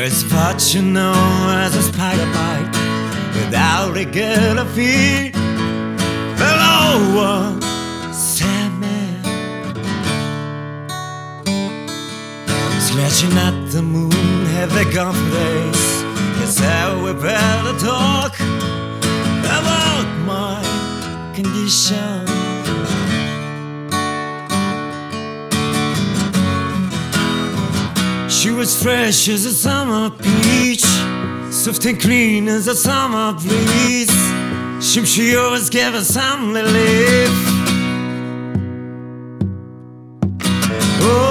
Was what you know as a spider bite without regular feet. Hello, Sandman. Scratching at the moon, have they gone for days? Guess we better talk about my condition. She was fresh as a summer peach, soft and clean as a summer breeze. She, she always gave us some relief. Oh,